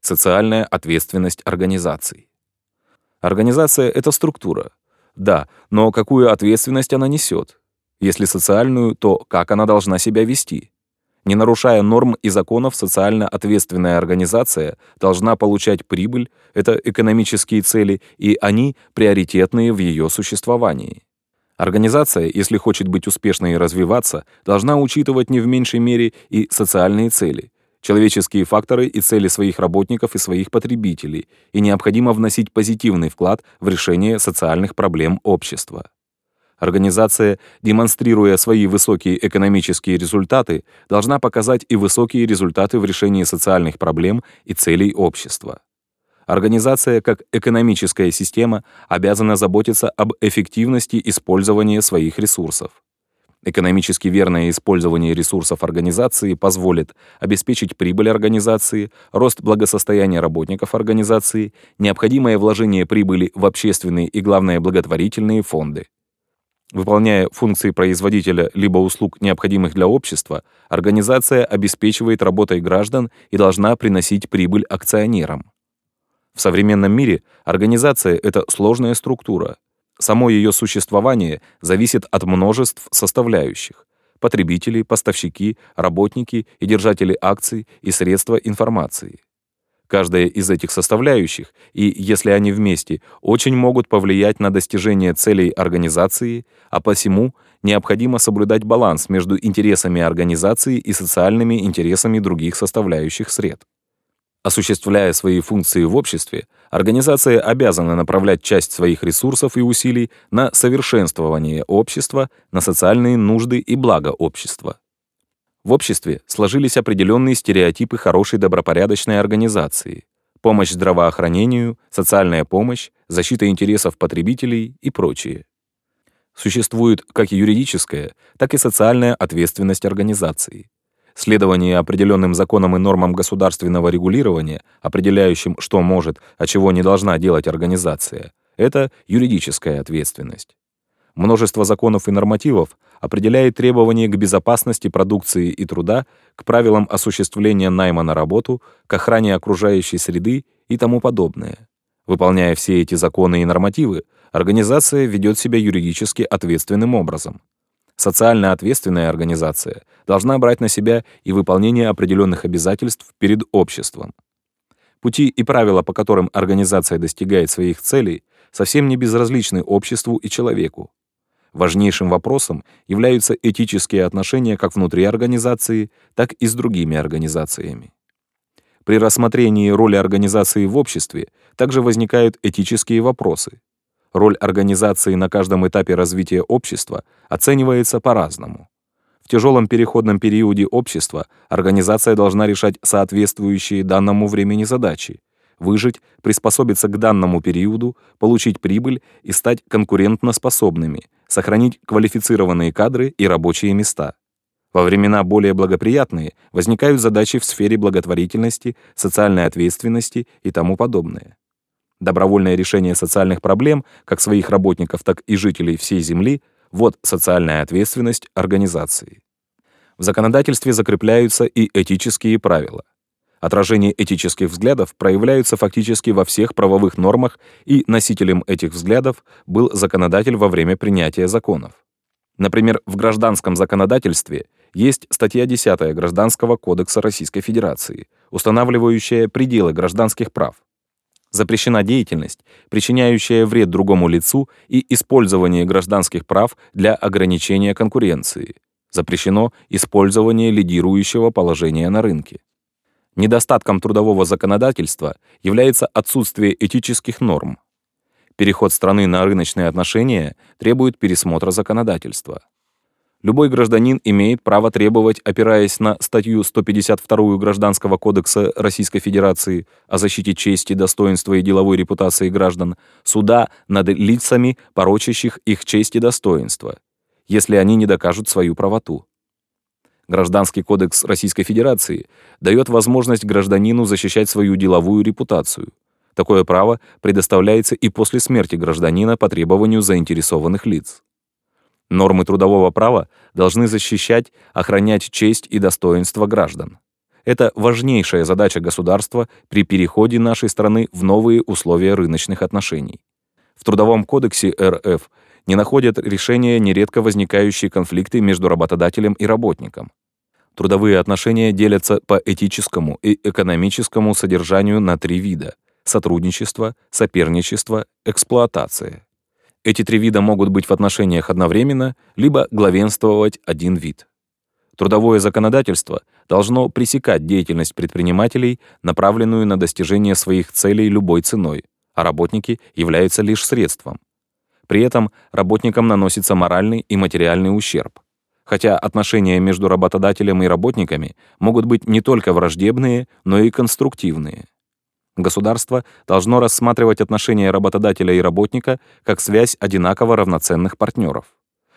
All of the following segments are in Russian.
Социальная ответственность организаций. Организация — это структура. Да, но какую ответственность она несет? Если социальную, то как она должна себя вести? Не нарушая норм и законов, социально ответственная организация должна получать прибыль, это экономические цели, и они приоритетные в ее существовании. Организация, если хочет быть успешной и развиваться, должна учитывать не в меньшей мере и социальные цели, человеческие факторы и цели своих работников и своих потребителей, и необходимо вносить позитивный вклад в решение социальных проблем общества. Организация, демонстрируя свои высокие экономические результаты, должна показать и высокие результаты в решении социальных проблем и целей общества. Организация, как экономическая система, обязана заботиться об эффективности использования своих ресурсов. Экономически верное использование ресурсов организации позволит обеспечить прибыль организации, рост благосостояния работников организации, необходимое вложение прибыли в общественные и, главное, благотворительные фонды. Выполняя функции производителя либо услуг, необходимых для общества, организация обеспечивает работой граждан и должна приносить прибыль акционерам. В современном мире организация — это сложная структура. Само ее существование зависит от множеств составляющих — потребители, поставщики, работники и держатели акций и средства информации. Каждая из этих составляющих, и если они вместе, очень могут повлиять на достижение целей организации, а посему необходимо соблюдать баланс между интересами организации и социальными интересами других составляющих сред. Осуществляя свои функции в обществе, организация обязана направлять часть своих ресурсов и усилий на совершенствование общества, на социальные нужды и благо общества. В обществе сложились определенные стереотипы хорошей добропорядочной организации, помощь здравоохранению, социальная помощь, защита интересов потребителей и прочее. Существует как юридическая, так и социальная ответственность организации. Следование определенным законам и нормам государственного регулирования, определяющим, что может, а чего не должна делать организация, это юридическая ответственность. Множество законов и нормативов определяет требования к безопасности продукции и труда, к правилам осуществления найма на работу, к охране окружающей среды и тому подобное. Выполняя все эти законы и нормативы, организация ведет себя юридически ответственным образом. Социально ответственная организация должна брать на себя и выполнение определенных обязательств перед обществом. Пути и правила, по которым организация достигает своих целей, совсем не безразличны обществу и человеку. Важнейшим вопросом являются этические отношения как внутри организации, так и с другими организациями. При рассмотрении роли организации в обществе также возникают этические вопросы. Роль организации на каждом этапе развития общества оценивается по-разному. В тяжелом переходном периоде общества организация должна решать соответствующие данному времени задачи, выжить, приспособиться к данному периоду, получить прибыль и стать конкурентноспособными, сохранить квалифицированные кадры и рабочие места. Во времена более благоприятные возникают задачи в сфере благотворительности, социальной ответственности и тому подобное. Добровольное решение социальных проблем, как своих работников, так и жителей всей Земли, вот социальная ответственность организации. В законодательстве закрепляются и этические правила. Отражение этических взглядов проявляются фактически во всех правовых нормах, и носителем этих взглядов был законодатель во время принятия законов. Например, в гражданском законодательстве есть статья 10 Гражданского кодекса Российской Федерации, устанавливающая пределы гражданских прав. Запрещена деятельность, причиняющая вред другому лицу и использование гражданских прав для ограничения конкуренции. Запрещено использование лидирующего положения на рынке. Недостатком трудового законодательства является отсутствие этических норм. Переход страны на рыночные отношения требует пересмотра законодательства. Любой гражданин имеет право требовать, опираясь на статью 152 Гражданского кодекса Российской Федерации о защите чести, достоинства и деловой репутации граждан, суда над лицами, порочащих их честь и достоинство, если они не докажут свою правоту. Гражданский кодекс Российской Федерации дает возможность гражданину защищать свою деловую репутацию. Такое право предоставляется и после смерти гражданина по требованию заинтересованных лиц. Нормы трудового права должны защищать, охранять честь и достоинство граждан. Это важнейшая задача государства при переходе нашей страны в новые условия рыночных отношений. В Трудовом кодексе РФ не находят решения нередко возникающие конфликты между работодателем и работником. Трудовые отношения делятся по этическому и экономическому содержанию на три вида – сотрудничество, соперничество, эксплуатация. Эти три вида могут быть в отношениях одновременно, либо главенствовать один вид. Трудовое законодательство должно пресекать деятельность предпринимателей, направленную на достижение своих целей любой ценой, а работники являются лишь средством. При этом работникам наносится моральный и материальный ущерб. Хотя отношения между работодателем и работниками могут быть не только враждебные, но и конструктивные. Государство должно рассматривать отношения работодателя и работника как связь одинаково равноценных партнеров.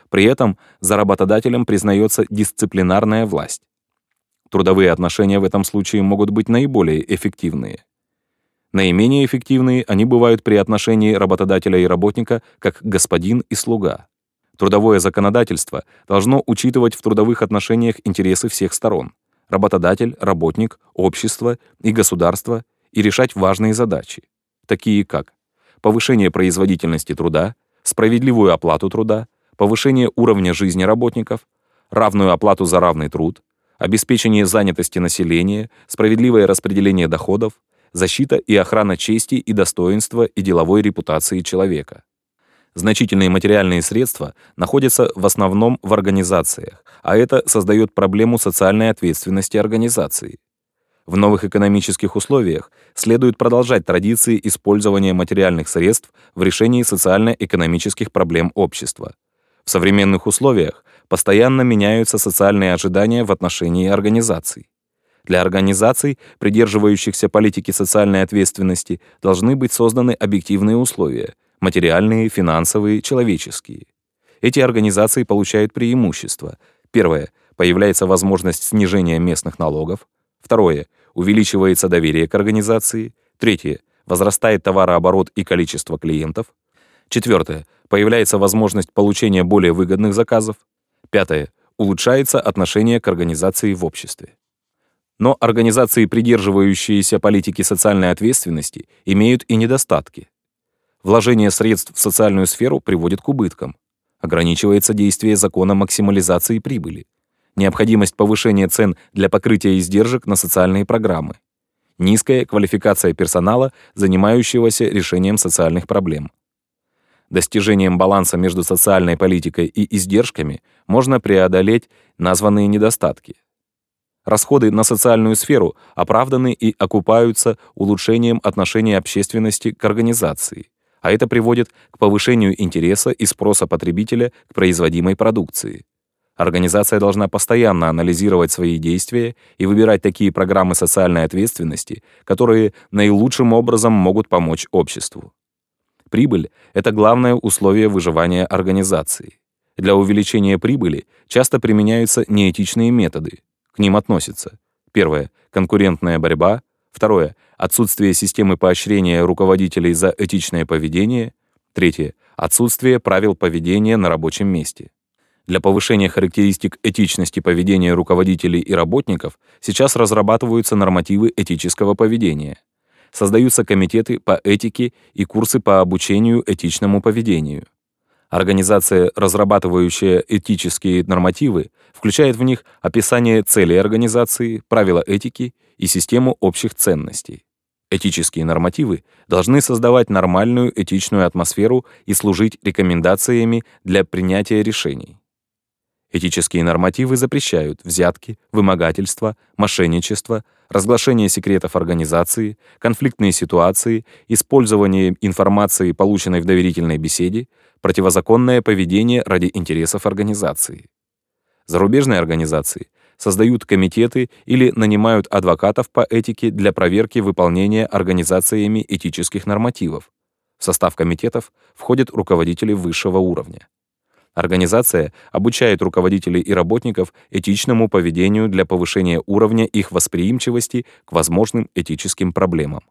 При этом за работодателем признается дисциплинарная власть. Трудовые отношения в этом случае могут быть наиболее эффективные. Наименее эффективные они бывают при отношении работодателя и работника как господин и слуга. Трудовое законодательство должно учитывать в трудовых отношениях интересы всех сторон — работодатель, работник, общество и государство и решать важные задачи, такие как повышение производительности труда, справедливую оплату труда, повышение уровня жизни работников, равную оплату за равный труд, обеспечение занятости населения, справедливое распределение доходов, защита и охрана чести и достоинства и деловой репутации человека. Значительные материальные средства находятся в основном в организациях, а это создает проблему социальной ответственности организации. В новых экономических условиях следует продолжать традиции использования материальных средств в решении социально-экономических проблем общества. В современных условиях постоянно меняются социальные ожидания в отношении организаций. Для организаций, придерживающихся политики социальной ответственности, должны быть созданы объективные условия – материальные, финансовые, человеческие. Эти организации получают преимущества. Первое – появляется возможность снижения местных налогов. Второе – увеличивается доверие к организации. Третье – возрастает товарооборот и количество клиентов. Четвертое – появляется возможность получения более выгодных заказов. Пятое. Улучшается отношение к организации в обществе. Но организации, придерживающиеся политики социальной ответственности, имеют и недостатки. Вложение средств в социальную сферу приводит к убыткам. Ограничивается действие закона максимализации прибыли. Необходимость повышения цен для покрытия издержек на социальные программы. Низкая квалификация персонала, занимающегося решением социальных проблем. Достижением баланса между социальной политикой и издержками можно преодолеть названные недостатки. Расходы на социальную сферу оправданы и окупаются улучшением отношения общественности к организации, а это приводит к повышению интереса и спроса потребителя к производимой продукции. Организация должна постоянно анализировать свои действия и выбирать такие программы социальной ответственности, которые наилучшим образом могут помочь обществу. Прибыль — это главное условие выживания организации. Для увеличения прибыли часто применяются неэтичные методы. К ним относятся первое — конкурентная борьба, второе — отсутствие системы поощрения руководителей за этичное поведение, третье — отсутствие правил поведения на рабочем месте. Для повышения характеристик этичности поведения руководителей и работников сейчас разрабатываются нормативы этического поведения создаются комитеты по этике и курсы по обучению этичному поведению. Организация, разрабатывающая этические нормативы, включает в них описание целей организации, правила этики и систему общих ценностей. Этические нормативы должны создавать нормальную этичную атмосферу и служить рекомендациями для принятия решений. Этические нормативы запрещают взятки, вымогательство, мошенничество, разглашение секретов организации, конфликтные ситуации, использование информации, полученной в доверительной беседе, противозаконное поведение ради интересов организации. Зарубежные организации создают комитеты или нанимают адвокатов по этике для проверки выполнения организациями этических нормативов. В состав комитетов входят руководители высшего уровня. Организация обучает руководителей и работников этичному поведению для повышения уровня их восприимчивости к возможным этическим проблемам.